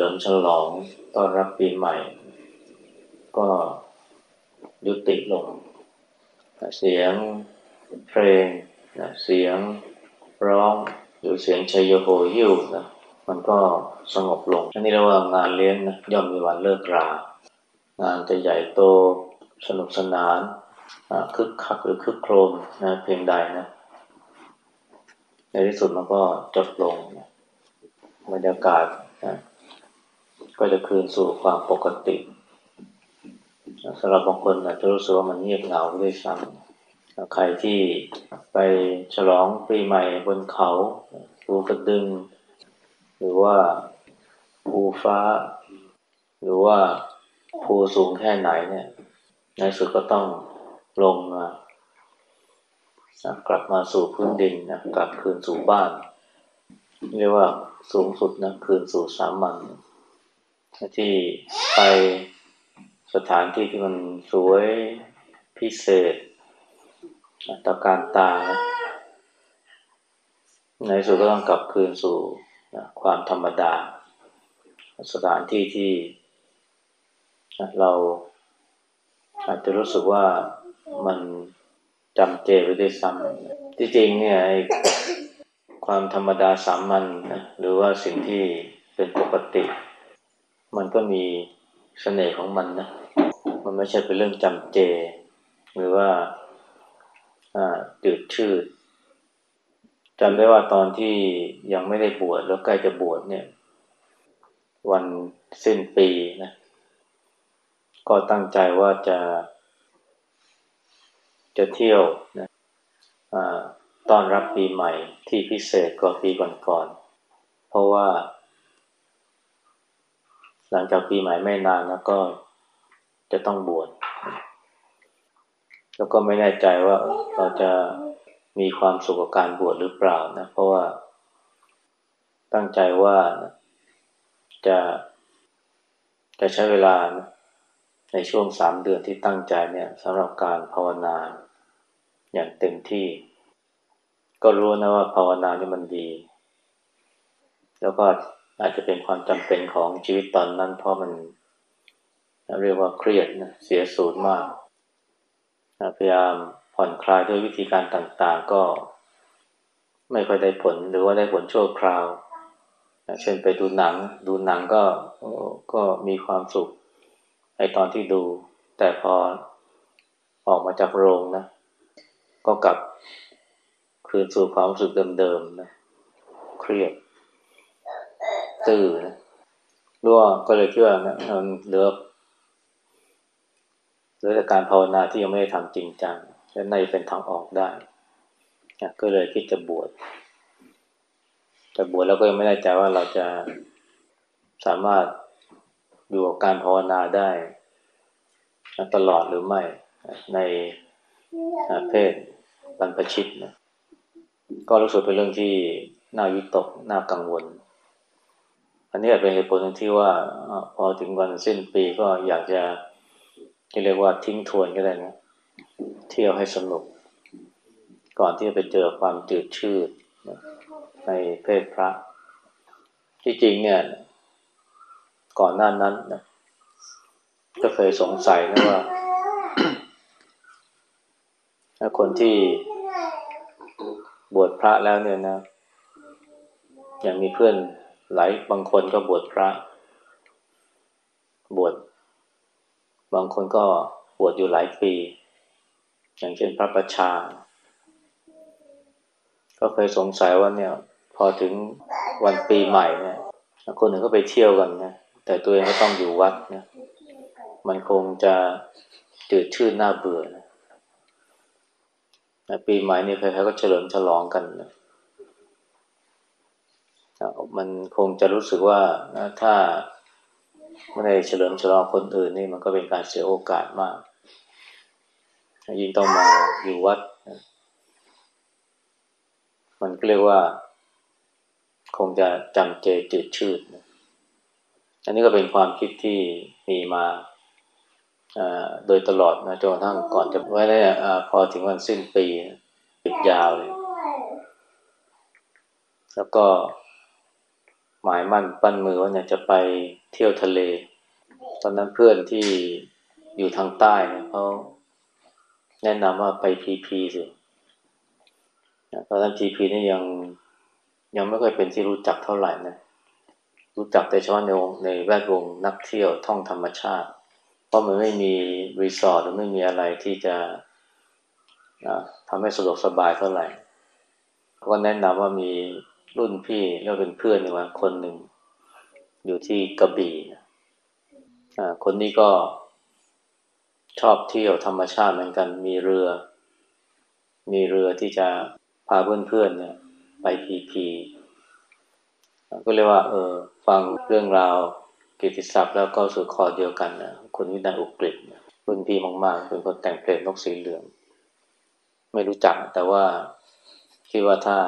ลิมฉลองต้อนรับปีใหม่ ก็ยุติลง เสียงเพลงเสียงร้องหรือเสียงชัยโยโหยิวนะมันก็สงบลงอันนี้เรียกว่างานเลี้ยงนะย่อมมีวันเลิกรางานจะใหญ่โตสนุกสนานคึกคักหรือคึกโครมนะเพียงใดนะในที่สุดมันก็จบลงนะบรรยากาศนะ ก็จะคืนสู่ความปกติสำหรับบางคนอาจจะรู้สึกว่ามันเงียบเหงาด้วยซ้ำใครที่ไปฉลองปีใหม่บนเขาภูกระดึง หรือว่าภูฟ้า หรือว่าภูสูงแค่ไหนเนี่ยในสุดก็ต้องลงมากลับมาสู่พื้นดินนะกลับคืนสู่บ้าน เรียกว่าสูงสุดนะคืนสู่สามัญ ที่ไปสถานที่ที่มันสวยพิเศษตะการตา ในสุดก็ต้องกลับคืนสู่ความธรรมดา สถานที่ที่เราอาจจะรู้สึกว่ามันจำเจไปด้วยซ้ำที่จริงเนี่ยความธรรมดาสามัญนะหรือว่าสิ่งที่เป็นปกติ มันก็มีเสน่ห์ของมันนะ มันไม่ใช่เป็นเรื่องจำเจ หรือว่าตืดชืดจำได้ว่าตอนที่ยังไม่ได้บวชแล้วใกล้จะบวชเนี่ย วันสิ้นปีนะ ก็ตั้งใจว่าจะ จะเที่ยวนะต้อนรับปีใหม่ที่พิเศษกว่าปีก่อนๆเพราะว่า หลังจากปีใหม่ไม่นานแล้วก็จะต้องบวชแล้วก็ไม่แน่ใจว่าเราจะมีความสุขกับการบวชหรือเปล่านะ เพราะว่า ตั้งใจว่าจะจะใช้เวลาในช่วงสามเดือนที่ตั้งใจเนี่ยสำหรับการภาวนาอย่างเต็มที่ ก็รู้นะว่าภาวนานี่มันดี แล้วก็ อาจจะเป็นความจำเป็นของชีวิตตอนนั้น เพราะมันเรียกว่าเครียดนะเสียสูญมากพยายามผ่อนคลายด้วยวิธีการต่างๆ ก็ไม่ค่อยได้ผลหรือว่าได้ผลชั่วคราว เช่นไปดูหนัง ดูหนังก็ก็มีความสุขในตอนที่ดู แต่พอออกมาจากโรงนะ ก็กลับคืนสู่ความรู้สึกเดิมๆนะเครียด ตื่นนะรั่วก็เลยคิดว่านะมันเหลือเหลือแต่การภาวนาที่ยังไม่ได้ทำจริงจังและในเป็นทางออกได้นะก็เลยคิดจะบวชแต่บวชแล้วก็ยังไม่แน่ใจว่าเราจะสามารถอยู่กับการภาวนาได้ตลอดหรือไม่ในเพศบรรพชิตนะก็รู้สึกเป็นเรื่องที่น่าวิตก น่ากังวล อันนี้เป็นเหตุผลที่ว่าพอถึงวันสิ้นปีก็อยากจะเรียกว่าทิ้งทวนก็ได้นะเที่ยวให้สนุก ก่อนที่จะไปเจอความจืดชืดในเพศพระ ที่จริงเนี่ย ก่อนหน้านั้นนะก็เคยสงสัยนะว่าคนที่บวชพระแล้วเนี่ยนะ อย่างมีเพื่อน หลายบางคนก็บวชพระ บวชบางคนก็บวชอยู่หลายปี อย่างเช่นพระประชา ก็เคยสงสัยว่าเนี่ย พอถึงวันปีใหม่เนี่ยคนหนึ่งก็ไปเที่ยวกันนะแต่ตัวเองก็ต้องอยู่วัดนะมันคงจะจืดชืดน่าเบื่อนะปีใหม่นี่ใครๆก็เฉลิมฉลองกันนะ มันคงจะรู้สึกว่าถ้าไม่ได้เฉลิมฉลองคนอื่นนี่มันก็เป็นการเสียโอกาสมาก ยิ่งต้องมาอยู่วัด มันก็เรียกว่า คงจะจำเจจืดชืด อันนี้ก็เป็นความคิดที่มีมาโดยตลอดนะจนกระทั่งก่อนจะไว้ได้พอถึงวันสิ้นปีปิดยาวเลย แล้วก็ หมายมั่นปั้นมือว่าเนี่ยจะไปเที่ยวทะเล ตอนนั้นเพื่อนที่อยู่ทางใต้เนี่ยเขาแนะนำว่าไปพีพีสิตอนนั้นพีพีนี่ยังยังไม่ค่อยเป็นที่รู้จักเท่าไหร่นะ รู้จักแต่เฉพาะในวงในแวดวงนักเที่ยวท่องธรรมชาติ เพราะมันไม่มีรีสอร์ทหรือไม่มีอะไรที่จะทำให้สะดวกสบายเท่าไหร่ ก็แนะนำว่ามี รุ่นพี่แล้วเป็นเพื่อนนี่ว่าคนหนึ่ง อยู่ที่กระบี่คนนี้ก็ชอบเที่ยวธรรมชาติเหมือนกัน มีเรือ มีเรือที่จะพาเพื่อนๆเนี่ย ไปพีพีก็เรียกว่า เออ ฟังเรื่องราวกิติศัพท์แล้วก็สู่คอเดียวกันนะคุณวินัยอุกฤษรุ่นพี่มากๆเป็นคนแต่งเพลงนกสีเหลือง ไม่รู้จักแต่ว่าคิดว่าถ้า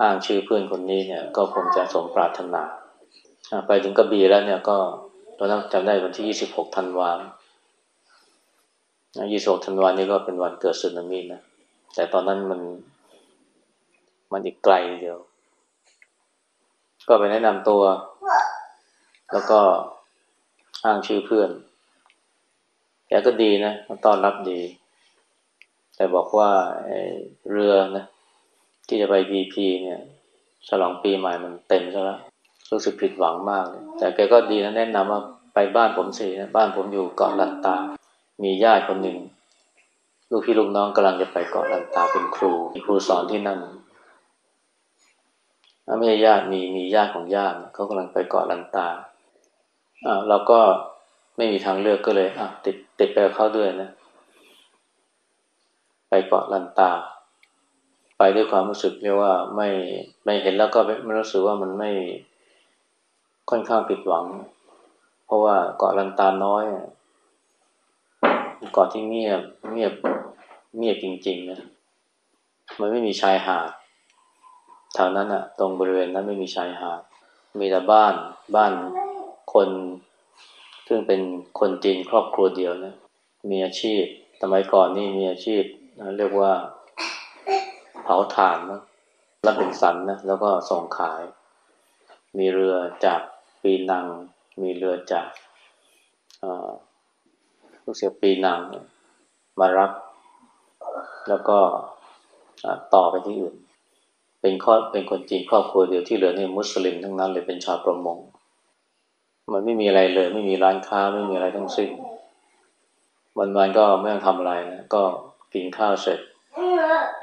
อ้างชื่อเพื่อนคนนี้เนี่ย ก็คงจะสมปรารถนา ไปถึงกระบี่แล้วเนี่ยก็ตอนนั้นจำได้วันที่ยี่สิบหกธันวายี่สิบหกธันวานี่ก็เป็นวันเกิดสึนามินะ แต่ตอนนั้นมันมันอีกไกลเดียว ก็ไปแนะนำตัว แล้วก็อ้างชื่อเพื่อนแกก็ดีนะต้อนรับดี แต่บอกว่าเรือนะ ที่จะไปพีพีเนี่ย ฉลองปีใหม่มันเต็มซะแล้วรู้สึกผิดหวังมากเลยแต่แกก็ดีนะแนะนำว่าไปบ้านผมสินะบ้านผมอยู่เกาะลันตา มีญาติคนหนึ่งลูกพี่ลูกน้องกำลังจะไปเกาะลันตาเป็นครูมีครูสอนที่นั่นไม่ใช่ญาติมีมีญาติของญาติเขากำลังไปเกาะลันตาอ่าเราก็ไม่มีทางเลือกก็เลยอะติดติดไปกับเขาด้วยนะ ไปเกาะลันตา ไปด้วยความรู้สึกเรียกว่าไม่ไม่เห็นแล้วก็ไม่รู้สึกว่ามันไม่ค่อนข้างผิดหวัง เพราะว่าเกาะลันตาน้อยเกาะที่เงียบเงียบเงียบจริงๆนะมันไม่มีชายหาดแถวนั้นอะตรงบริเวณนั้นไม่มีชายหาดมีแต่บ้านบ้านคนซึ่งเป็นคนจีนครอบครัวเดียวนะมีอาชีพสมัยก่อนนี่มีอาชีพเรียกว่า เผาถ่านนะรับเป็นสันนะแล้วก็ส่งขาย มีเรือจากปีนัง มีเรือจากลูกเสือปีนังมารับ แล้วก็ต่อไปที่อื่น เป็นครอบเป็นคนจีนครอบครัวเดียวที่เหลือนี่มุสลิมทั้งนั้นเลยเป็นชาวประมง มันไม่มีอะไรเลย ไม่มีร้านค้าไม่มีอะไรทั้งสิ้นวันๆก็ไม่ต้องทำอะไรนะก็กินข้าวเสร็จ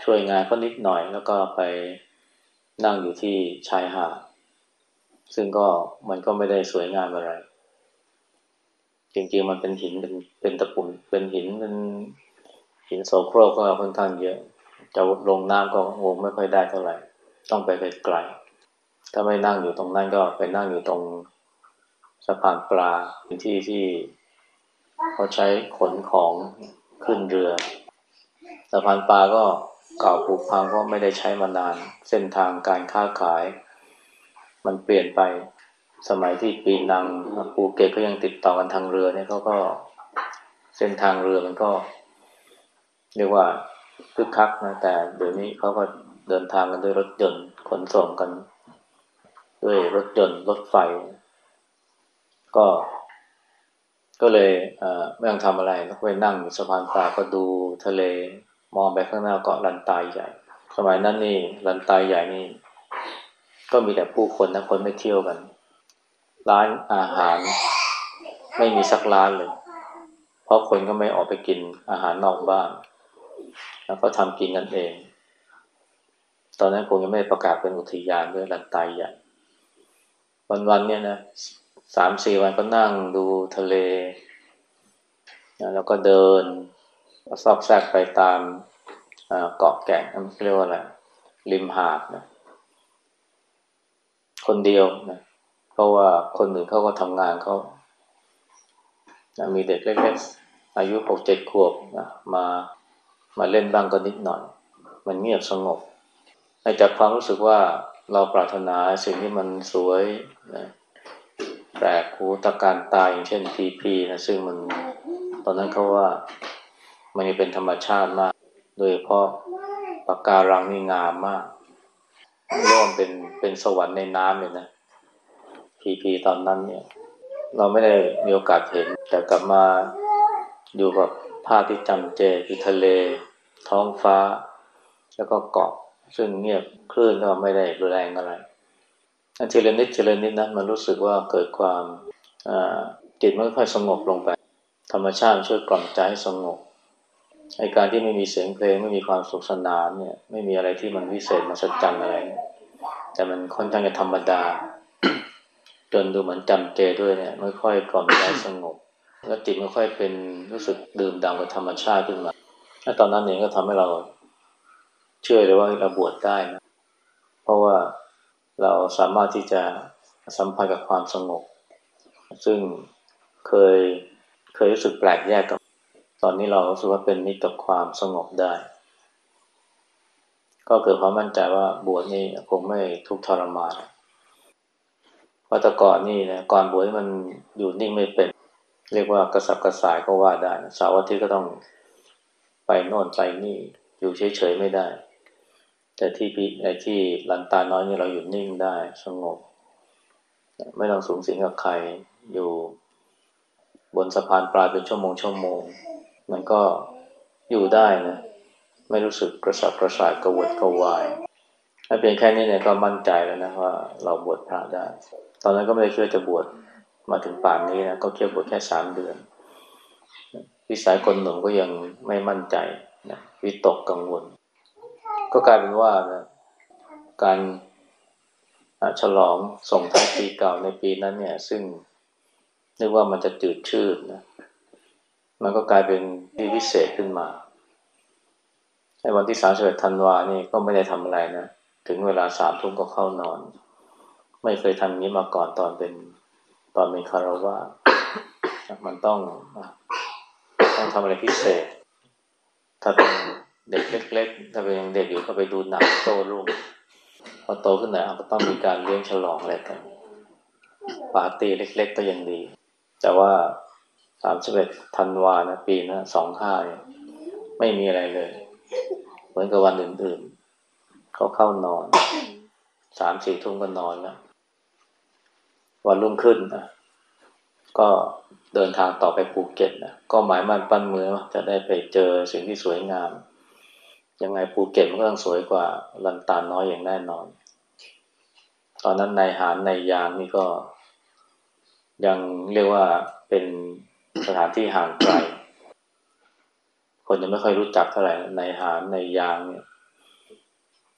ช่วยงานเขานิดหน่อยแล้วก็ไปนั่งอยู่ที่ชายหาดซึ่งก็มันก็ไม่ได้สวยงามอะไร จริงๆมันเป็นหินเป็นเป็นตะปุ่นเป็นหินเป็นหินโสโครกก็ค่อนข้างเยอะ จะลงน้ำก็งงไม่ค่อยได้เท่าไหร่ ต้องไปไกลๆถ้าไม่นั่งอยู่ตรงนั้นก็ไปนั่งอยู่ตรงสะพานปลาที่ที่เขาใช้ขนของขึ้นเรือ สะพานปลาก็เก่าผุพังเพราะไม่ได้ใช้มานาน เส้นทางการค้าขาย มันเปลี่ยนไป สมัยที่ปีนังภูเก็ตก็ยังติดต่อกันทางเรือเนี่ยเขาก็เส้นทางเรือมันก็ เรียกว่าคึกคักนะแต่เดี๋ยวนี้เขาก็เดินทางกันด้วยรถยนต์ขนส่งกัน ด้วยรถยนต์รถไฟ ก็ ก็เลยไม่ต้องทำอะไรแล้วไปนั่งสะพานปลาก็ดูทะเล มองไปข้างหน้าเกาะลันตายใหญ่ สมัยนั้นนี่ลันตายใหญ่นี่ ก็มีแต่ผู้คนนะคนไม่เที่ยวกัน ร้านอาหารไม่มีสักร้านเลย เพราะคนก็ไม่ออกไปกินอาหารนอกบ้าน แล้วก็ทำกินกันเอง ตอนนั้นคงยังไม่ประกาศเป็นอุทยานด้วยลันตายใหญ่ วันๆเนี่ยนะสามสี่วันก็นั่งดูทะเล แล้วก็เดิน ซอกแซกไปตามเกาะแก่งเรียกว่าอะไรริมหาดนะคนเดียวนะเพราะว่าคนอื่นเขาก็ทำงานเขามีเด็กเล็กๆอายุหกเจ็ดขวบนะมามาเล่นบ้างก็นิดหน่อย มันเงียบสงบจากความรู้สึกว่าเราปรารถนาสิ่งที่มันสวยนะแปลกหูตะการตายอย่างเช่นพีพีนะซึ่งมันตอนนั้นเขาว่า มันเป็นธรรมชาติมาก โดยเพราะปากการังนี่งามมากรียกว่าเป็นเป็นสวรรค์ในน้ำเลยนะพีพีตอนนั้นเนี่ย เราไม่ได้มีโอกาสเห็น แต่กลับมาอยู่กับภาพที่จำเจคือทะเล ท้องฟ้า แล้วก็เกาะ ซึ่งเงียบคลื่นก็ไม่ได้รุนแรงอะไรอันเทีละนิดเทีละนิดนะมันรู้สึกว่าเกิดความจิตไม่ค่อยสงบลงไป ธรรมชาติช่วยกล่อมใจให้สงบ ไอการที่ไม่มีเสียงเพลงไม่มีความสุขสนานเนี่ย ไม่มีอะไรที่มันวิเศษมาสัจจันอะไร แต่มันค่อนข้างจะธรรมดา จนดูเหมือนจำเจด้วยเนี่ยไม่ค่อยกล่อมใจสงบ แล้วจิตไม่ค่อยเป็นรู้สึกดื่มด่ำกับธรรมชาติขึ้นมาแล้วตอนนั้นเองก็ทำให้เราเชื่อเลยว่าเราบวชได้นะ เพราะว่าเราสามารถที่จะสัมผัสกับความสงบ ซึ่งเคยเคยรู้สึกแปลกแยกกับ ตอนนี้เรารู้สึกว่าเป็นมิตรกับความสงบได้ ก็เกิดความมั่นใจว่าบวชนี่คงไม่ทุกข์ทรมานเพราะแต่ก่อนนี่นะก่อนบวชมันอยู่นิ่งไม่เป็น เรียกว่ากระสับกระส่ายก็ว่าได้สาวที่ก็ต้องไปโน่นไปนี่อยู่เฉยๆไม่ได้ แต่ที่พีไอ้ที่ลันตาน้อยนี่เราอยู่นิ่งได้สงบ ไม่ต้องสูงสิงกับใครอยู่บนสะพานปลายเป็นชั่วโมงชั่วโมง มันก็อยู่ได้นะไม่รู้สึกกระสับกระส่ายกระวนกระวายถ้าเพียงแค่นี้เนี่ยก็มั่นใจแล้วนะว่าเราบวชพระได้ ตอนนั้นก็ไม่ได้คิดว่าจะบวชมาถึงป่านนี้นะก็เคี่ยวบวชแค่สามเดือนวิสัยคนหนุ่มก็ยังไม่มั่นใจนะวิตกกังวล ก็กลายเป็นว่านะการฉลองส่งท้ายปีเก่าในปีนั้นเนี่ย ซึ่งนึกว่ามันจะจืดชืดนะ มันก็กลายเป็นที่พิเศษขึ้นมาในวันที่สามสิบเอ็ดธันวานี่ก็ไม่ได้ทำอะไรนะ ถึงเวลาสามทุ่มก็เข้านอน ไม่เคยทำนี้มาก่อนตอนเป็นตอนเป็นคารวะมันต้องต้องทำอะไรพิเศษ ถ้าเป็นเด็กเล็ก ๆ ถ้าเป็นยังเด็กอยู่ก็ไปดูหนังโตรุ่งพอโตขึ้นหน่อยก็ต้องมีการเลี้ยงฉลองอะไรกันปาร์ตี้เล็ก ๆ ก็ยังดี แต่ว่า สามสิบเอ็ดธันวานะปีนะสองห้าเนี่ยไม่มีอะไรเลย เหมือนกับวันอื่นๆ เขาเข้านอนสามสี่ทุ่มก็นอนแล้ววันรุ่งขึ้นนะก็เดินทางต่อไปภูเก็ตนะก็หมายมั่นปั้นมือว่าจะได้ไปเจอสิ่งที่สวยงาม ยังไงภูเก็ตมันก็ต้องสวยกว่าลันตาน้อยอย่างแน่นอน ตอนนั้นในหารในยางนี่ก็ยังเรียกว่าเป็น สถานที่ห่างไกล คนยังไม่ค่อยรู้จักเท่าไหร่ในหารในยางเนี่ย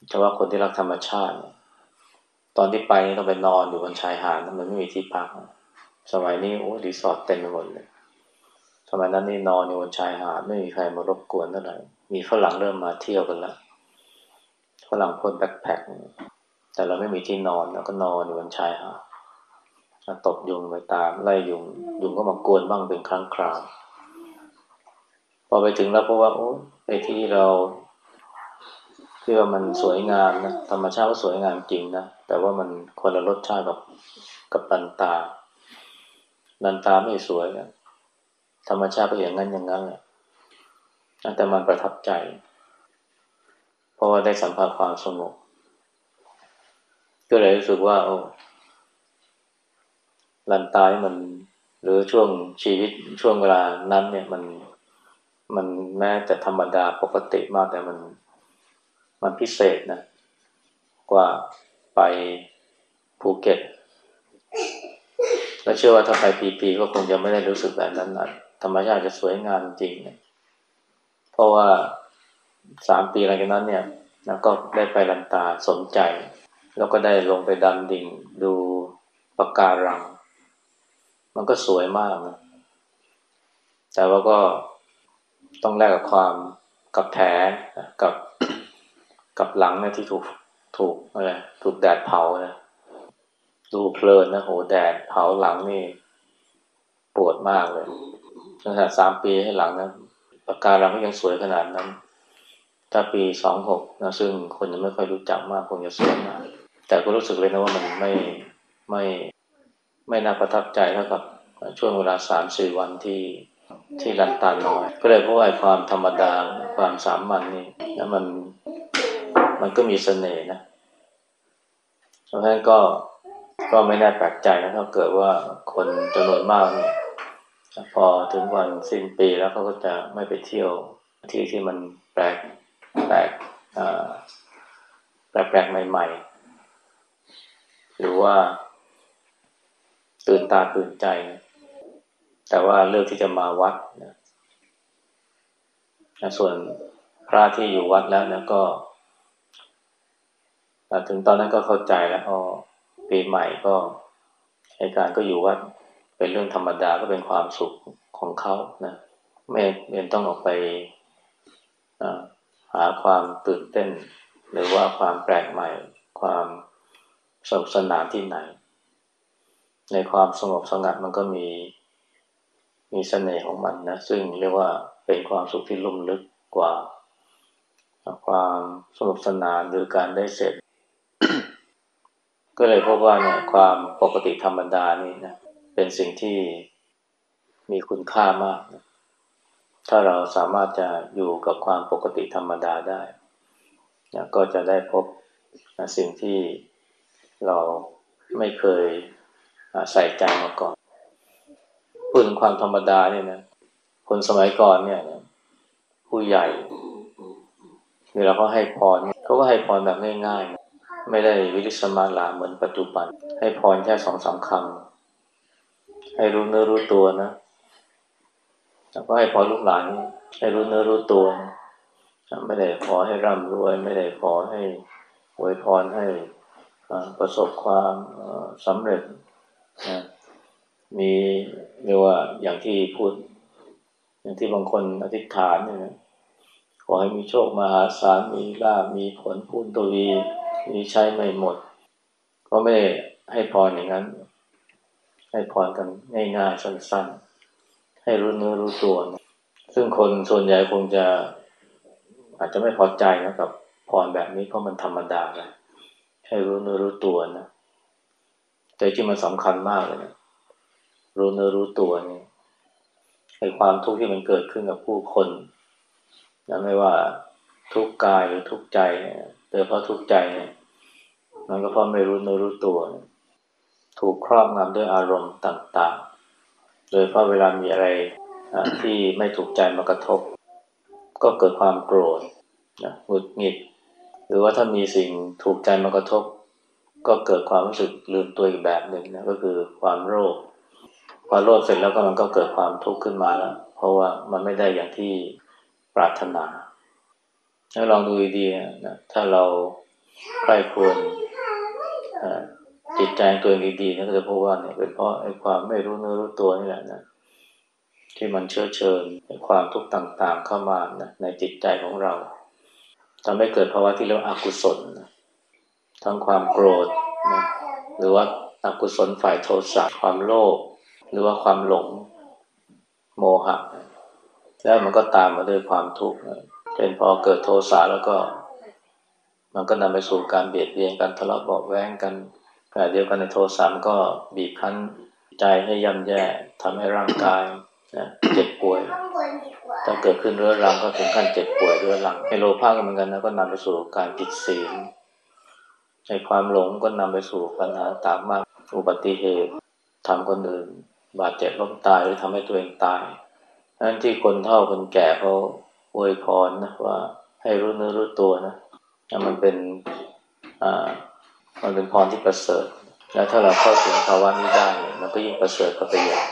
เฉพาะคนที่รักธรรมชาติ ตอนที่ไปนี่ต้องไปนอนอยู่บนชายหาดมันไม่มีที่พัก สมัยนี้โอ้รีสอร์ทเต็มไปหมดเลยสมัยนั้นนี่นอนอยู่บนชายหาดไม่มีใครมารบกวนเท่าไหร่มีฝรั่งเริ่มมาเที่ยวกันแล้วฝรั่งคนแบ็คแพ็คแต่เราไม่มีที่นอนเราก็นอนอยู่บนชายหาด ตบยุงไปตามไล่ยุง ยุงก็มากวนบ้างเป็นครั้งคราวพอไปถึงแล้วเพราะว่าโอ้ไอ้ที่เราที่ว่ามันสวยงามนะธรรมชาติก็สวยงามจริงนะแต่ว่ามันคนละรสชาติกับกับลันตาลันตาไม่สวยนะธรรมชาติก็อย่างนั้นอย่างนั้นแหละแต่มันประทับใจ เพราะว่าได้สัมผัสความสงบก็เลยรู้สึกว่า โอ้ ลันตายมัน หรือช่วงชีวิตช่วงเวลานั้นเนี่ยมันมันแม้แต่ธรรมดาปกติมากแต่มันมันพิเศษนะ กว่าไปภูเก็ตและเชื่อว่าถ้าไปปีปีก็คงจะไม่ได้รู้สึกแบบนั้นนะธรรมชาติจะสวยงามจริงเนี่ยเพราะว่าสามปีหลังจากนั้นเนี่ยนะก็ได้ไปลันตาสนใจ แล้วก็ได้ลงไปดำดิ่งดูปะการัง มันก็สวยมากนะแต่ว่าก็ต้องแลกกับความกับแผลกับกับหลังเนี่ยที่ถูกถูกอะไรถูกแดดเผานะดูเพลินนะโหแดดเผาหลังนี่ปวดมากเลยตั้งแต่สามปีให้หลังนะปากกาเราก็ยังสวยขนาดนั้น ถ้าปีสองหกนะซึ่งคนยังไม่ค่อยรู้จักมากคงจะสวยมากแต่ก็รู้สึกเลยนะว่ามันไม่ไม่ ไม่น่าประทับใจเท่ากับช่วงเวลาสามสี่วันที่ที่ลันตาน้อย ก็เลยเพราะว่าความธรรมดาความสามัญนนี่นะมันมันก็มีเสน่ห์นะราะฉะนั้นก็ก็ไม่น่าแปลกใจนะถ้าเกิดว่าคนจำนวนมากเนี่ยพอถึงวันสิ้นปีแล้วเขาก็จะไม่ไปเที่ยวที่ที่มันแปลกแปลกแปลกแปลกใหม่ ๆ หรือว่า ตื่นตาตื่นใจ แต่ว่าเลือกที่จะมาวัดนะส่วนพระที่อยู่วัดแล้วนะก็ถึงตอนนั้นก็เข้าใจแล้วอ๋อปีใหม่ก็เหตุการก็อยู่วัดเป็นเรื่องธรรมดาก็เป็นความสุขของเขานะไม่เป็นต้องออกไปหาความตื่นเต้น หรือว่าความแปลกใหม่ ความสนุกสนานที่ไหน ในความสงบสงัดมันก็มีมีเสน่ห์ของมันนะ ซึ่งเรียกว่าเป็นความสุขที่ลุ่มลึกกว่า ความสนุกสนานหรือการได้เสร็จก็เลยพบว่าเนี่ยความปกติธรรมดานี่นะเป็นสิ่งที่มีคุณค่ามากนะถ้าเราสามารถจะอยู่กับความปกติธรรมดาได้นะก็จะได้พบนะสิ่งที่เราไม่เคย ใส่ใจมาก่อนพูดถึงความธรรมดาเนี่ยนะคนสมัยก่อนเนี่ย ผู้ใหญ่เวลาเขาให้พรเขาก็ให้พรแบบง่ายๆ ไม่ได้วิริสมาลาเหมือนปัจจุบัน ให้พรแค่สองสามคำให้รู้เนื้อรู้ตัวนะแล้วก็ให้พรลูกหลานให้รู้เนื้อรู้ตัว ไม่ได้ขอให้ร่ำรวย ไม่ได้ขอให้อวยพรให้ประสบความสำเร็จ นะมีเรียกว่าอย่างที่พูด อย่างที่บางคนอธิษฐานเนี่ยนะขอให้มีโชคมหาศาลมีลาบมีผลพูนตวีมีใช้ไม่หมด ก็ไม่ให้พรอย่างนั้น ให้พรกันง่ายๆสั้นๆ ให้รู้เนื้อรู้ตัวนะซึ่งคนส่วนใหญ่คงจะอาจจะไม่พอใจนะกับพรแบบนี้เพราะมันธรรมดานะให้รู้เนื้อรู้ตัวนะ แต่ที่มันสำคัญมากเลยนะรู้เนื้อรู้ตัวนี่ให้ความทุกข์ที่มันเกิดขึ้นกับผู้คนนะไม่ว่าทุกกายหรือทุกใจเนี่ยโดยเพราะทุกข์ใจเนี่ยมันก็เพราะไม่รู้เนื้อรู้ตัว ถูกครอบงำด้วยอารมณ์ต่างๆ โดยเพราะเวลามีอะไรที่ไม่ถูกใจมากระทบ ก็เกิดความโกรธหงุดหงิด หรือว่าถ้ามีสิ่งถูกใจมากระทบ ก็เกิดความรู้สึกลืมตัวอีกแบบหนึ่งนะก็คือความโลภพอโลภเสร็จแล้วก็มันก็เกิดความทุกข์ขึ้นมาแล้ว เพราะว่ามันไม่ได้อย่างที่ปรารถนาถ้าลองดูดีๆนะถ้าเราใคร่ควรจิตใจตัวเองดีๆนะก็จะพบว่าเนี่ยเป็นเพราะไอ้ความไม่รู้เนื้อรู้ตัวนี่แหละนะที่มันเชื้อเชิญความทุกข์ต่างๆเข้ามานะในจิตใจของเราทำให้เกิดภาวะที่เรียกว่าอากุศลนะ ทั้งความโกรธนะหรือว่าอากุศลฝ่ายโทสะความโลภหรือว่าความหลงโมหะ แล้วมันก็ตามมาด้วยความทุกข์เช่นพอเกิดโทสะแล้วก็ มันก็นำไปสู่การเบียดเบียนกันทะเลาะเบาแวงกันขณะเดียวกันในโทสะมันก็บีบคั้นใจให้ย่ำแย่ทำให้ร่างกายนะเจ็บป่วย ถ้าเกิดขึ้นเรื้อรังก็ถึงขั้นเจ็บป่วยเรื้อรังในโลภะก็เหมือนกันนะก็นำไปสู่การผิดศีล ในความหลงก็นำไปสู่ปัญหาตามมาก อุบัติเหตุทำคนอื่น บาดเจ็บล้มตายหรือทำให้ตัวเองตายนั้นที่คนเฒ่าคนแก่เขาอวยพรนะว่าให้รู้เนื้อรู้ตัวนะมันเป็นอ่ามันเป็นพรที่ประเสริฐ แล้วถ้าเราเข้าถึงภาวะนี้ได้มันก็ยิ่งประเสริฐก็ไปอย่าง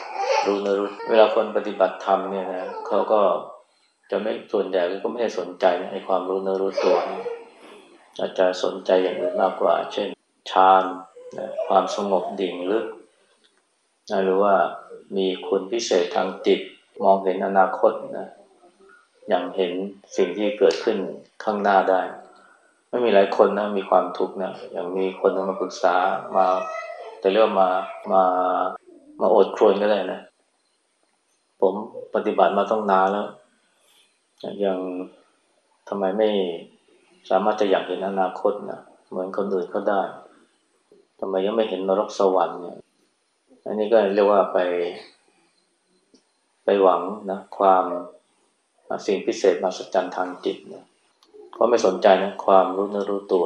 รู้เนื้อรู้เวลาคนปฏิบัติธรรมเนี่ยนะเขาก็จะไม่ส่วนใหญ่ก็ไม่ได้สนใจในความรู้เนื้อรู้ตัว อาจจะสนใจอย่างอื่นมากกว่า เช่นฌานนะความสงบดิ่งลึกนะหรือว่ามีคุณพิเศษทางจิตมองเห็นอนาคตนะอย่างเห็นสิ่งที่เกิดขึ้นข้างหน้าได้ ไม่มีหลายคนนะมีความทุกข์นะอย่างมีคนมาปรึกษามาแต่เรื่องมามามาอดครวนก็ได้นะ ผมปฏิบัติมาต้องนานแล้วยังทำไมไม่ สามารถจะอยากเห็นอนาคตนะเหมือนคนอื่นเขาได้ทำไมยังไม่เห็นนรกสวรรค์เนี่ย อันนี้ก็เรียกว่าไป ไปหวังนะความสิ่งพิเศษมาสัจจันทางจิตเนี่ยก็ไม่สนใจนะความรู้เนื้อรู้ตัว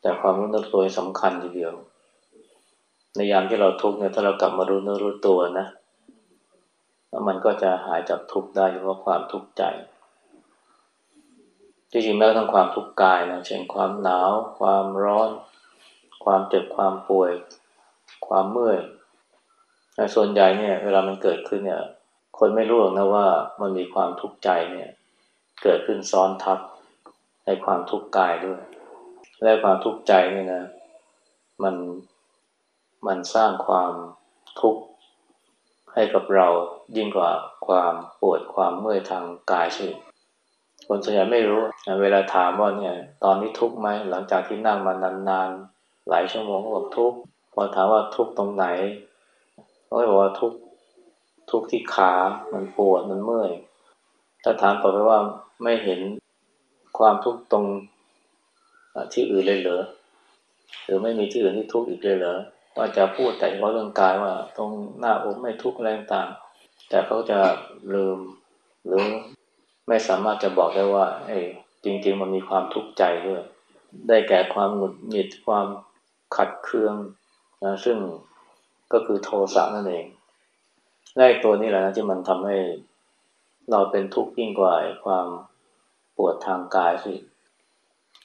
แต่ความรู้เนื้อตัวสำคัญทีเดียว ในยามที่เราทุกข์เนี่ยถ้าเรากลับมารู้เนื้อรู้ตัวนะ มันก็จะหายจากทุกข์ได้เพราะความทุกข์ใจ ที่จริงแม้ทั้งความทุกข์กายนะเช่นความหนาว ความร้อน ความเจ็บความป่วย ความเมื่อยส่วนใหญ่เนี่ย เวลามันเกิดขึ้นเนี่ย คนไม่รู้หรอกนะว่ามันมีความทุกข์ใจเนี่ย เกิดขึ้นซ้อนทับในความทุกข์กายด้วย และความทุกข์ใจเนี่ยนะ มันมันสร้างความทุกข์ให้กับเรายิ่งกว่าความปวดความเมื่อยทางกายสิ คนส่วนใหญ่ไม่รู้เวลาถามว่าเนี่ย ตอนนี้ทุกข์ไหมหลังจากที่นั่งมานานๆหลายชั่วโมงก็บอกทุกข์พอถามว่าทุกข์ตรงไหนเขาบอกว่าทุกข์ทุกข์ที่ขามันปวดมันเมื่อยถ้าถามต่อไปว่าไม่เห็นความทุกข์ตรงที่อื่นเลยเหรอหรือไม่มีที่อื่นที่ทุกข์อีกเลยเหรอว่าจะพูดแต่เฉพาะเรื่องกายว่า ตรงหน้าอกไม่ทุกข์แรงต่าง แต่เขาจะลืมหรือ ไม่สามารถจะบอกได้ว่า เอ้จริง ๆ มันมีความทุกข์ใจด้วยได้แก่ความหงุดหงิดความขัดเคืองนะซึ่งก็คือโทสะนั่นเองแรกตัวนี้แหละนะที่มันทำให้เราเป็นทุกข์ยิ่งกว่าความปวดทางกายสิ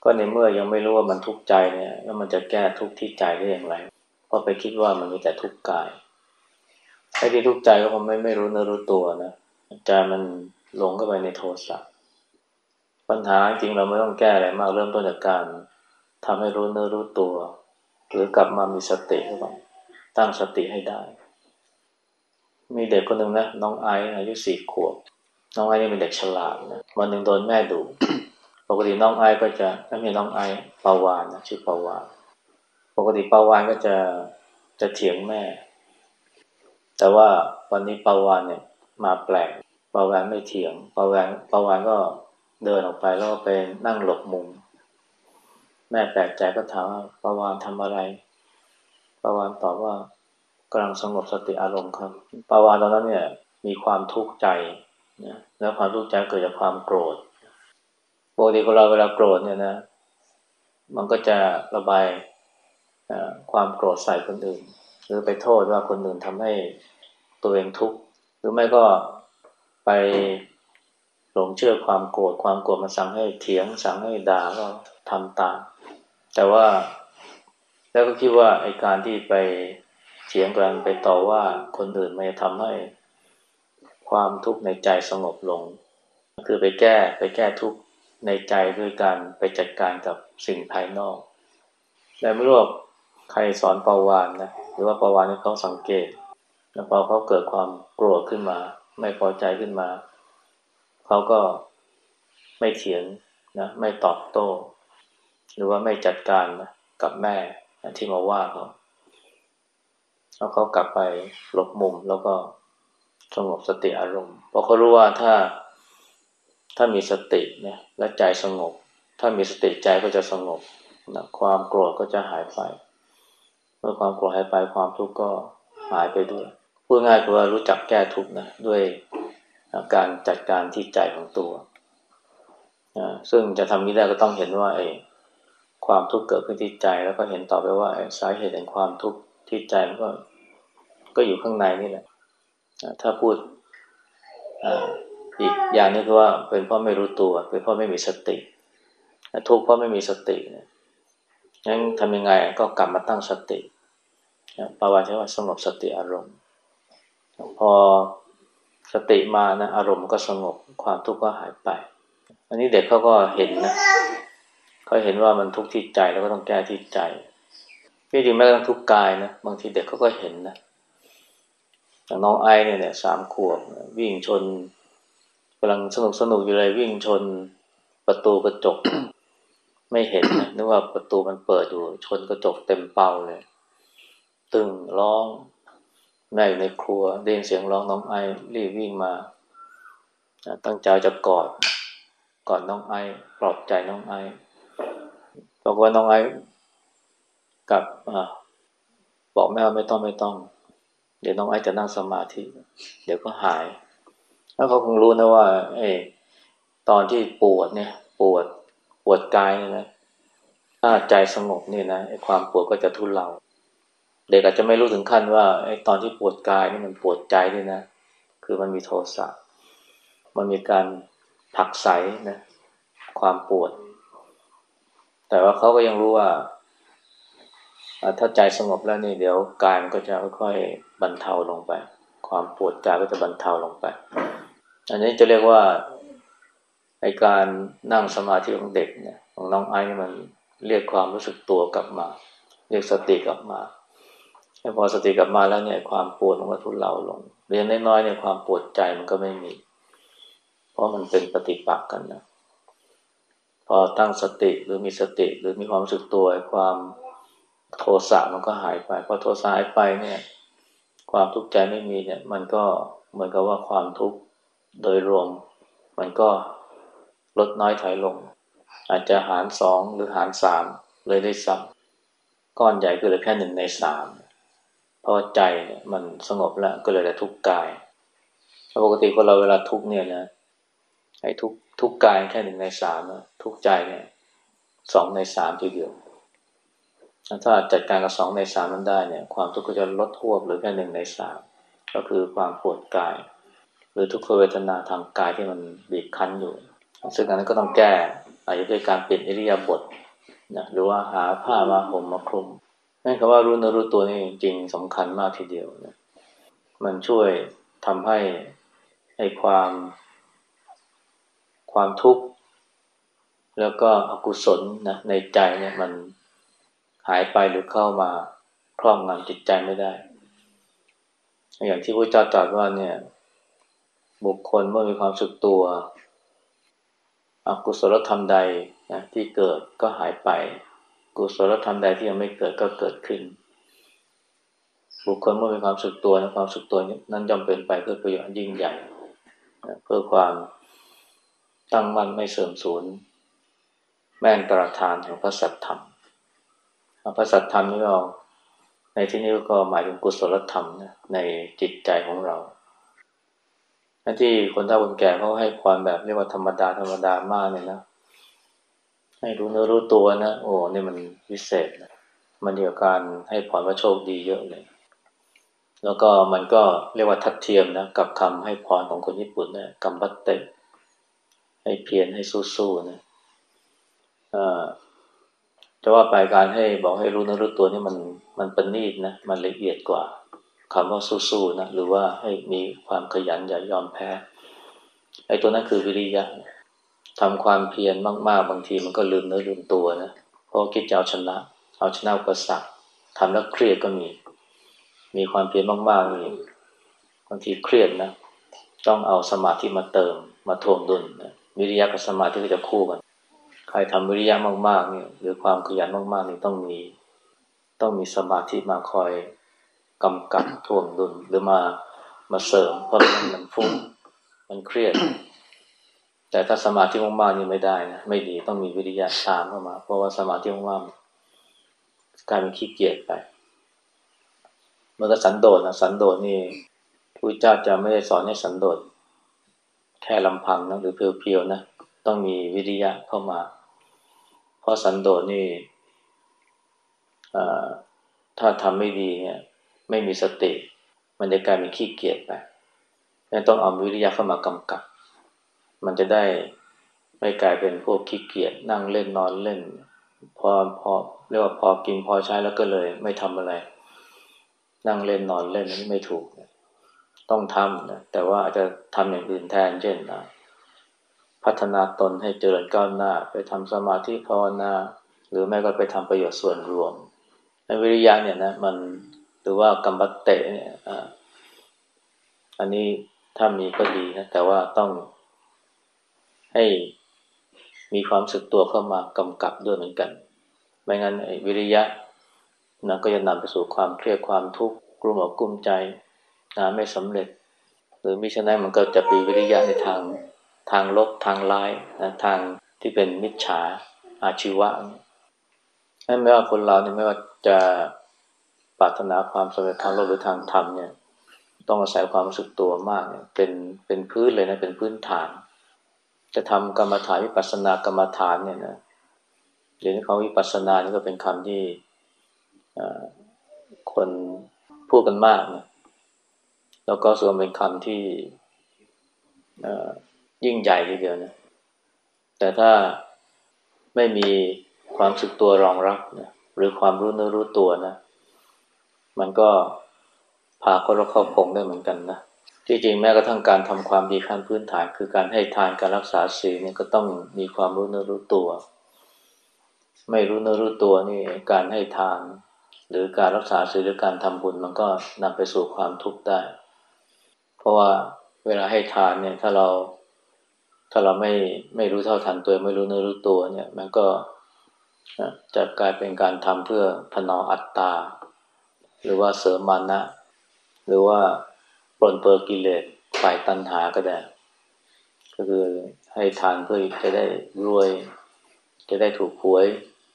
ก็ในเมื่อยังไม่รู้ว่ามันทุกข์ใจเนี่ย แล้วมันจะแก้ทุกข์ที่ใจได้อย่างไรเพราะไปคิดว่ามันมีแต่ทุกข์กายไอ้ที่ทุกข์ใจก็คงไม่ไม่รู้เนื้อรู้ตัวนะใจมัน หลงเข้าไปในโทสะปัญหาจริงเราไม่ต้องแก้อะไรมากเริ่มต้นจากการทำให้รู้เนื้อรู้ตัว หรือกลับมามีสติก่อนตั้งสติให้ได้ มีเด็กคนหนึ่งนะน้องไอซ์อายุสี่ขวบ น้องไอซ์นี่เป็นเด็กฉลาดนะวันหนึ่งโดนแม่ดุปกติน้องไอซ์ก็จะไม่มีน้องไอซ์ปาวานนะชื่อปาวานปกติปาวานก็จะจะเถียงแม่ แต่ว่าวันนี้ปาวานเนี่ยมาแปลก ปาวานไม่เถียงปาวานปาวานก็เดินออกไปแล้วก็ไปนั่งหลบมุม แม่แปลกใจก็ถามว่าปาวานทำอะไรปาวานตอบว่ากำลังสงบสติอารมณ์ครับปาวานตอนนั้นเนี่ยมีความทุกข์ใจนะแล้วความทุกข์ใจเกิดจากความโกรธปกติคนเราเวลาโกรธเนี่ยนะ มันก็จะระบายความโกรธใส่คนอื่น หรือไปโทษว่าคนอื่นทำให้ตัวเองทุกข์หรือไม่ก็ ไปหลงเชื่อความโกรธความโกรธมันสั่งให้เถียง สั่งให้ด่าก็ทำตาม แต่ว่าแล้วก็คิดว่าไอการที่ไปเถียงกันไปต่อว่าคนอื่นมันจะทำให้ความทุกข์ในใจสงบลง คือไปแก้ไปแก้ทุกข์ในใจด้วยการไปจัดการกับสิ่งภายนอกแต่ไม่รู้ใครสอนปาวานนะหรือว่าปาวานนี่เขาสังเกต แล้วพอเขาเกิดความโกรธขึ้นมา ไม่พอใจขึ้นมา เขาก็ไม่เถียงนะไม่ตอบโต้ หรือว่าไม่จัดการนะกับแม่ที่มาว่าเขาแล้วเขากลับไปหลบมุมแล้วก็สงบสติอารมณ์เพราะเขารู้ว่าถ้าถ้ามีสติเนี่ยและใจสงบ ถ้ามีสติใจก็จะสงบนะความโกรธก็จะหายไป เมื่อความโกรธหายไปความทุกข์ก็หายไปด้วย พูดง่ายคือว่ารู้จักแก้ทุกข์นะด้วยการจัดการที่ใจของตัว ซึ่งจะทำนี้ได้ก็ต้องเห็นว่าไอ้ความทุกข์เกิดขึ้นที่ใจ แล้วก็เห็นต่อไปว่าสาเหตุแห่งความทุกข์ที่ใจมันก็ก็อยู่ข้างในนี่แหละ ถ้าพูดอีกอย่างนึงคือว่าเป็นเพราะไม่รู้ตัว เป็นเพราะไม่มีสติ ทุกข์เพราะไม่มีสติงั้นทำยังไงก็กลับมาตั้งสติปาวาใช้ว่าสงบสติอารมณ์ พอสติมานะอารมณ์ก็สงบความทุกข์ก็หายไป อันนี้เด็กเขาก็เห็นนะเขาเห็นว่ามันทุกข์ที่ใจแล้วก็ต้องแก้ที่ใจที่จริงไม่ต้องทุกข์กายนะบางทีเด็กเขาก็เห็นนะอย่างน้องไอเนี่ยเนี่ยสามขวบวิ่งชนกำลังสนุกสนุกอยู่เลยวิ่งชนประตูกระจก ไม่เห็นนะนึกว่าประตูมันเปิดอยู่ชนกระจกเต็มเป่าเลย ตึงร้อง แม่อยู่ในครัวได้ยินเสียงร้องน้องไอรีบวิ่งมา ตั้งใจจะกอดกอดน้องไอปลอบใจน้องไอบอกว่าน้องไอกับอบอกแม่ว่าไม่ต้องไม่ต้อง เดี๋ยวน้องไอจะนั่งสมาธิ เดี๋ยวก็หาย แล้วเขาคงรู้นะว่าเอตอนที่ปวดเนี่ย ปวดปวดกายเนี่ยนะถ้าใจสงบนี่นะไอความปวดก็จะทุเลา เด็กอาจจะไม่รู้ถึงขั้นว่าไอ้ตอนที่ปวดกายนี่มันปวดใจด้วยนะ คือมันมีโทสะ มันมีการผักใสนะ ความปวด แต่ว่าเขาก็ยังรู้ว่า ถ้าใจสงบแล้วนี่เดี๋ยวกายมันก็จะค่อยๆบรรเทาลงไป ความปวดกายก็จะบรรเทาลงไป อันนี้จะเรียกว่าไอการนั่งสมาธิของเด็กเนี่ยของน้องไอ้มันเรียกความรู้สึกตัวกลับมา เรียกสติกลับมา พอสติกลับมาแล้วเนี่ยความปวดมันก็ทุเลาลง เรียนน้อยๆเนี่ยความปวดใจมันก็ไม่มี เพราะมันเป็นปฏิปักษ์กันนะพอตั้งสติหรือมีสติหรือมีความรู้สึกตัวความโทสะมันก็หายไปพอโทสะหายไปเนี่ย ความทุกข์ใจไม่มีเนี่ย มันก็เหมือนกับว่าความทุกข์โดยรวม มันก็ลดน้อยถอยลง อาจจะหารสองหรือหารสามเลยได้ซ้ำก้อนใหญ่ก็เหลือแค่หนึ่งในสาม เพราะใจเนี่ยมันสงบแล้วก็เลยได้ทุกกายปกติคนเราเวลาทุกเนี่ยนะไอ้ทุกทุกกายแค่หนึ่งในสามทุกใจเนี่ยสองในสามทีเดียวถ้าจัดการกับสองในสามนั้นได้เนี่ย ความทุกข์ก็จะลดทวบหรือแค่หนึ่งในสามก็คือความปวดกาย หรือทุกขเวทนาทางกายที่มันบีบคั้นอยู่ ซึ่งอันนั้นก็ต้องแก้อาจจะด้วยการเปลี่ยนอิริยาบถนะหรือว่าหาผ้ามาห่มมาคลุม นั่นคือว่ารู้เนื้อรู้ตัวนี่จริงสำคัญมากทีเดียวนะมันช่วยทำให้ให้ความ ความทุกข์ แล้วก็อกุศลนะในใจเนี่ยมันหายไปหรือเข้ามาครอบงำจิตใจไม่ได้ อย่างที่พระเจ้าตรัสว่าเนี่ย บุคคลเมื่อมีความสึกตัว อกุศลธรรมใดนะที่เกิดก็หายไป กุศลธรรมใดที่ยังไม่เกิดก็เกิดขึ้น บุคคลเมื่อมีความสึกตัวนะความสึกตัวนั้นจำเป็นไปเพื่อประโยชน์ยิ่งใหญ่เพื่อความตั้งมั่นไม่เสื่อมสูญแม่นตรฐานแห่งพระสัทธรรมพระสัทธรรมนี่ก็ในที่นี้ก็หมายถึงกุศลธรรมนะในจิตใจของเราที่คนเฒ่าคนแก่เขาให้ความแบบเรียกว่าธรรมดาธรรมดามากเลยนะ ให้รู้เนื้อรู้ตัวนะ โอ้นี่มันพิเศษนะมันเดียวกันให้พรว่าโชคดีเยอะเลย แล้วก็มันก็เรียกว่าทัดเทียมนะกับคำให้พรของคนญี่ปุ่นนะกัมบัตเตให้เพียรให้สู้ๆนะจะว่าไปการให้บอกให้รู้เนื้อรู้ตัวนี่มันมันเป็นนีดนะมันละเอียดกว่าคำว่าสู้ๆนะหรือว่าให้มีความขยันอย่ายอมแพ้ไอ้ตัวนั้นคือวิริยะ ทำความเพียรมาก ๆ บางทีมันก็ลืมเนื้อลืมตัวนะเพราะคิดจะเอาชนะ เอาชนะอุปสรรคทำแล้วเครียดก็มี มีความเพียรมากๆนี่บางทีเครียดนะ ต้องเอาสมาธิมาเติม มาทวงดุลนะวิริยะกับสมาธิก็จะคู่กัน ใครทำวิริยะมากๆเนี่ยหรือความขยันมากๆนี่ต้องมี ต้องมีสมาธิมาคอยกำกับทวงดุลหรือมามาเสริมเพราะมันมันฟุ้งมันเครียด แต่ถ้าสมาธิมากๆนี่ไม่ได้นะไม่ดีต้องมีวิริยะตามเข้ามา เพราะว่าสมาธิมากๆกลายเป็นขี้เกียจไปเมื่อก็สันโดษนะสันโดษนี่พระเจ้าจะไม่ได้สอนให้สันโดษแค่ลำพังนะหรือเพียวๆนะต้องมีวิริยะเข้ามา เพราะสันโดษนี่ถ้าทำไม่ดีเนี่ยไม่มีสติ มันจะกลายเป็นขี้เกียจไปนั่นต้องเอาวิริยะเข้ามากำกับ มันจะได้ไม่กลายเป็นพวกขี้เกียจนั่งเล่นนอนเล่น พอพอเรียกว่าพอกินพอใช้แล้วก็เลย ไม่ทำอะไร นั่งเล่นนอนเล่นนี่ไม่ถูก ต้องทำนะแต่ว่าอาจจะทำอย่างอื่นแทน เช่นนะพัฒนาตนให้เจริญก้าวหน้า ไปทำสมาธิภาวนาหรือแม้ก็ไปทำประโยชน์ส่วนรวมในวิริยะเนี่ยนะมันหรือว่ากัมบัตเตเนี่ยอันนี้ถ้ามีก็ดีนะแต่ว่าต้อง ให้มีความสึกตัวเข้ามากำกับด้วยเหมือนกัน ไม่งั้นวิริยะนะก็จะนำไปสู่ความเครียดความทุกข์กลุ่มอกกลุ้มใจนะไม่สำเร็จ หรือมิฉะนั้นมันก็จะปีวิริยะในทางทางลบทางร้ายนะทางที่เป็นมิจฉาอาชีวะนั่นไม่ว่าคนเราเนี่ยไม่ว่าจะปรารถนาความสำเร็จทางโลกหรือทางธรรมเนี่ย ต้องอาศัยความรู้สึกตัวมากเนี่ยเป็นเป็นพื้นเลยนะเป็นพื้นฐาน จะทำกรรมฐานวิปัสสนากรรมฐานเนี่ยนะเดี๋ยวนี้เขาวิปัสสนานี่ก็เป็นคำที่คนพูดกันมากนะแล้วก็ส่วนเป็นคำที่ยิ่งใหญ่ทีเดียวนะ แต่ถ้าไม่มีความสึกตัวรองรับนะหรือความรู้เนื้อรู้ตัวนะ มันก็พาคนเราเข้าพงได้เหมือนกันนะ ที่จริงแม้กระทั่งการทำความดีขั้นพื้นฐาน คือการให้ทานการรักษาศีลเนี่ยก็ต้องมีความรู้เนื้อรู้ตัว ไม่รู้เนื้อรู้ตัวนี่การให้ทานหรือการรักษาศีลหรือการทำบุญมันก็นำไปสู่ความทุกข์ได้ เพราะว่าเวลาให้ทานเนี่ยถ้าเราถ้าเราไม่ไม่รู้เท่าทันตัวไม่รู้เนื้อรู้ตัวเนี่ย มันก็จะกลายเป็นการทำเพื่อพะนออัตตา หรือว่าเสริมมานะหรือว่า ปรนเปรอกิเลสฝ่ายตัณหาก็ได้ ก็คือให้ทานเพื่อจะได้รวย จะได้ถูกหวย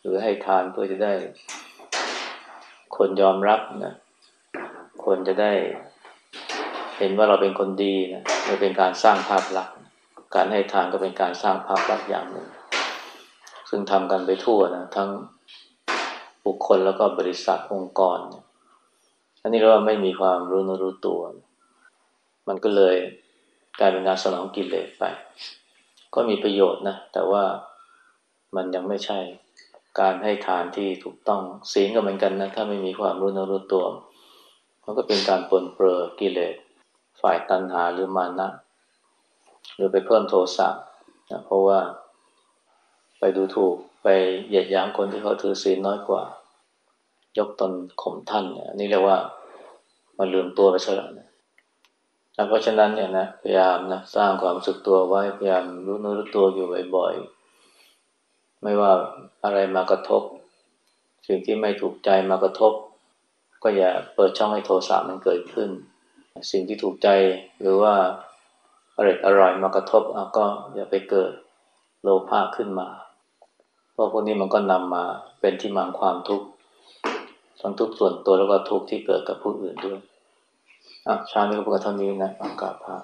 หรือให้ทานเพื่อจะได้ คนยอมรับนะคนจะได้ เห็นว่าเราเป็นคนดีนะมันเป็นการสร้างภาพลักษณ์การให้ทานก็เป็นการสร้างภาพลักษณ์อย่างหนึ่ง ซึ่งทำกันไปทั่วนะทั้งบุคคลแล้วก็บริษัทองค์กร อันนี้เราไม่มีความรู้นรู้ตัว มันก็เลยกลายเป็นการสนองกิเลสไป ก็มีประโยชน์นะ แต่ว่ามันยังไม่ใช่การให้ทานที่ถูกต้องศีลก็เหมือนกันนะ ถ้าไม่มีความรู้นรู้ตัว มันก็เป็นการปนเปื้อกิเลส ฝ่ายตัณหาหรือมานะ หรือไปเพิ่มโทสะนะเพราะว่าไปดูถูกไปเหยียดหยามคนที่เขาถือศีลน้อยกว่า ยกตนข่มท่านเนี่ยนี่เรียกว่ามันลืมตัวไปซะแล้วนะ เพราะฉะนั้นเนี่ยนะพยายามนะสร้างความสึกตัวไว้พยายามรู้เนื้อรู้ตัวอยู่บ่อยๆ ไม่ว่าอะไรมากระทบ สิ่งที่ไม่ถูกใจมากระทบ ก็อย่าเปิดช่องให้โทสะมันเกิดขึ้น สิ่งที่ถูกใจหรือว่าอร่อยอร่อยมากระทบก็อย่าไปเกิดโลภะขึ้นมา เพราะพวกนี้มันก็นำมาเป็นที่มังความทุกข์ทั้งทุกข์ส่วนตัวแล้วก็ทุกข์ที่เกิดกับผู้อื่นด้วย อะชาวนี้ก็พูดเท่านี้นะอังกาพระ